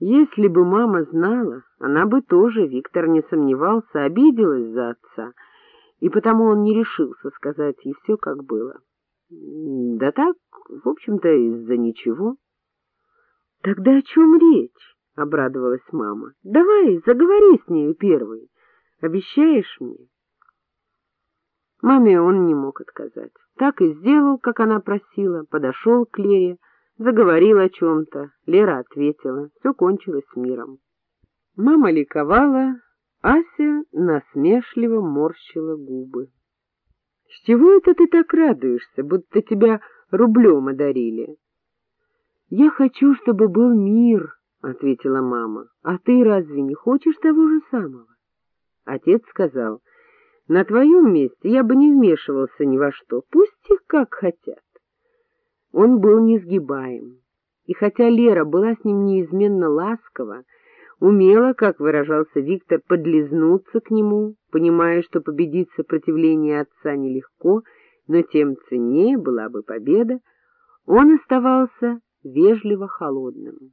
Если бы мама знала, она бы тоже, Виктор не сомневался, обиделась за отца, и потому он не решился сказать ей все, как было. Да так, в общем-то, из-за ничего. — Тогда о чем речь? — обрадовалась мама. — Давай, заговори с нею первой. Обещаешь мне? Маме он не мог отказать. Так и сделал, как она просила, подошел к Лере, заговорил о чем-то. Лера ответила. Все кончилось миром. Мама ликовала, Ася насмешливо морщила губы. — С чего это ты так радуешься, будто тебя рублем одарили? — Я хочу, чтобы был мир, — ответила мама. — А ты разве не хочешь того же самого? Отец сказал, — на твоем месте я бы не вмешивался ни во что, пусть их как хотят. Он был несгибаем, и хотя Лера была с ним неизменно ласкова, умела, как выражался Виктор, подлизнуться к нему, понимая, что победить сопротивление отца нелегко, но тем ценнее была бы победа, он оставался вежливо холодным.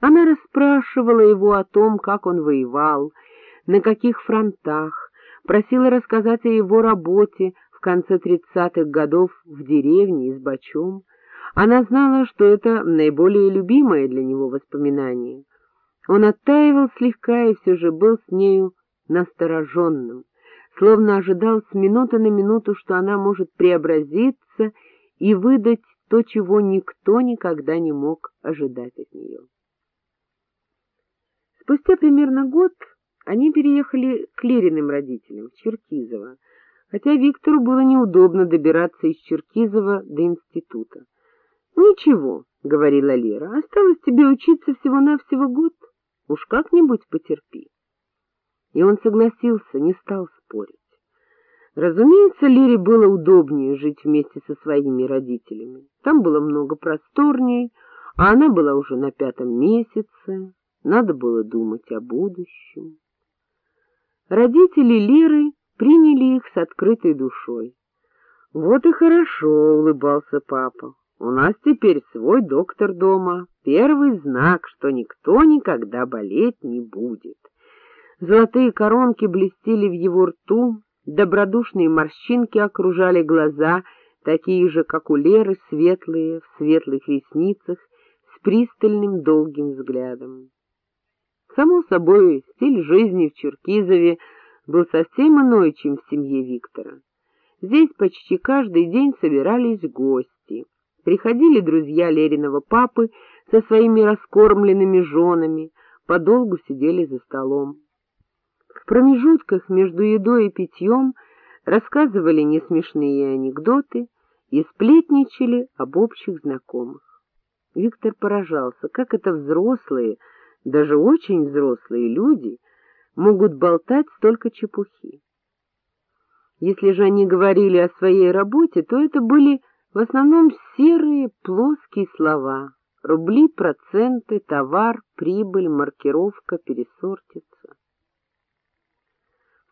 Она расспрашивала его о том, как он воевал, на каких фронтах, просила рассказать о его работе в конце тридцатых годов в деревне с бачом. Она знала, что это наиболее любимое для него воспоминание. Он оттаивал слегка и все же был с нею настороженным, словно ожидал с минуты на минуту, что она может преобразиться и выдать то, чего никто никогда не мог ожидать от нее. Спустя примерно год они переехали к Лериным родителям, в Черкизово, хотя Виктору было неудобно добираться из Черкизова до института. — Ничего, — говорила Лера, — осталось тебе учиться всего-навсего год, уж как-нибудь потерпи. И он согласился, не стал спорить. Разумеется, Лере было удобнее жить вместе со своими родителями. Там было много просторней, а она была уже на пятом месяце, надо было думать о будущем. Родители Лиры приняли их с открытой душой. — Вот и хорошо, — улыбался папа. — У нас теперь свой доктор дома. Первый знак, что никто никогда болеть не будет. Золотые коронки блестели в его рту, добродушные морщинки окружали глаза, такие же, как у Леры, светлые, в светлых ресницах, с пристальным долгим взглядом. Само собой, стиль жизни в Черкизове был совсем иной, чем в семье Виктора. Здесь почти каждый день собирались гости. Приходили друзья Лериного папы со своими раскормленными женами, подолгу сидели за столом. В промежутках между едой и питьем рассказывали несмешные анекдоты и сплетничали об общих знакомых. Виктор поражался, как это взрослые, даже очень взрослые люди могут болтать столько чепухи. Если же они говорили о своей работе, то это были в основном серые плоские слова. Рубли, проценты, товар, прибыль, маркировка, пересортица.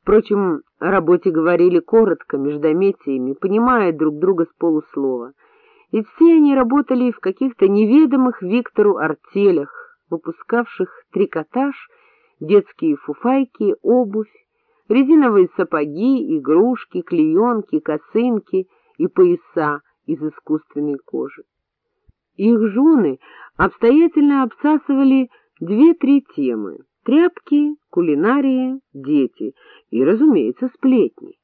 Впрочем, о работе говорили коротко, междометиями, понимая друг друга с полуслова. И все они работали в каких-то неведомых Виктору артелях, выпускавших трикотаж, детские фуфайки, обувь, резиновые сапоги, игрушки, клеенки, косынки и пояса из искусственной кожи. Их жены обстоятельно обсасывали две-три темы — тряпки, кулинария, дети и, разумеется, сплетни.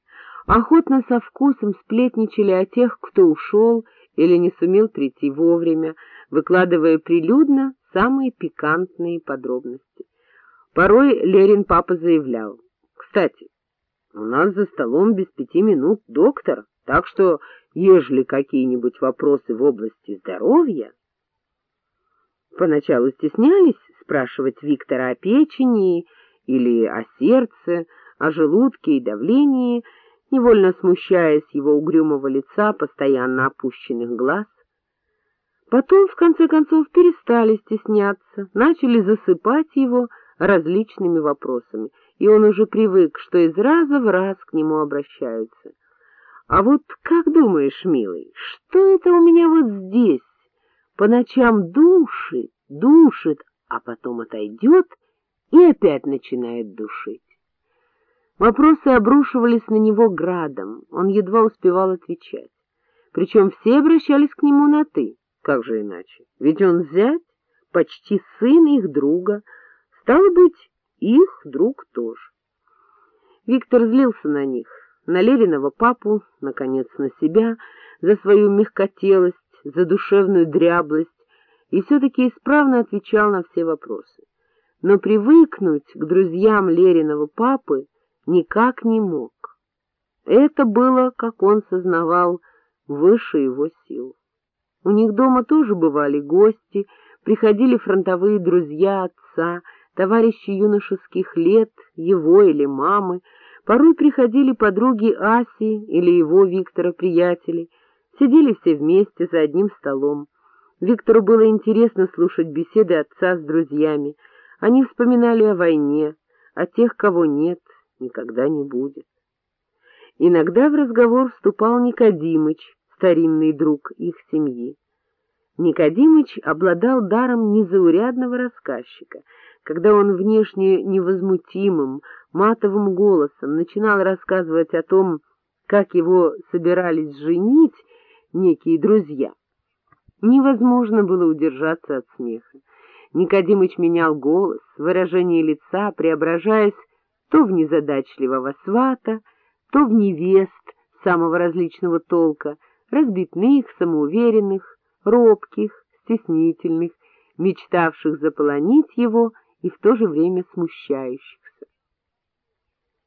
Охотно со вкусом сплетничали о тех, кто ушел или не сумел прийти вовремя, выкладывая прилюдно самые пикантные подробности. Порой Лерин папа заявлял, «Кстати, у нас за столом без пяти минут доктор, так что, ежели какие-нибудь вопросы в области здоровья...» Поначалу стеснялись спрашивать Виктора о печени или о сердце, о желудке и давлении, невольно смущаясь его угрюмого лица, постоянно опущенных глаз. Потом, в конце концов, перестали стесняться, начали засыпать его различными вопросами, и он уже привык, что из раза в раз к нему обращаются. А вот как думаешь, милый, что это у меня вот здесь? По ночам душит, душит, а потом отойдет и опять начинает душить. Вопросы обрушивались на него градом, он едва успевал отвечать. Причем все обращались к нему на «ты». Как же иначе? Ведь он зять, почти сын их друга, стало быть, их друг тоже. Виктор злился на них, на Лериного папу, наконец, на себя, за свою мягкотелость, за душевную дряблость, и все-таки исправно отвечал на все вопросы. Но привыкнуть к друзьям Лериного папы никак не мог. Это было, как он сознавал, выше его сил. У них дома тоже бывали гости, приходили фронтовые друзья отца, товарищи юношеских лет, его или мамы, порой приходили подруги Аси или его, Виктора, приятели, сидели все вместе за одним столом. Виктору было интересно слушать беседы отца с друзьями, они вспоминали о войне, о тех, кого нет, никогда не будет. Иногда в разговор вступал Никодимыч, старинный друг их семьи. Никодимыч обладал даром незаурядного рассказчика. Когда он внешне невозмутимым, матовым голосом начинал рассказывать о том, как его собирались женить некие друзья, невозможно было удержаться от смеха. Никодимыч менял голос, выражение лица, преображаясь то в незадачливого свата, то в невест самого различного толка, разбитных, самоуверенных, робких, стеснительных, мечтавших заполонить его и в то же время смущающих.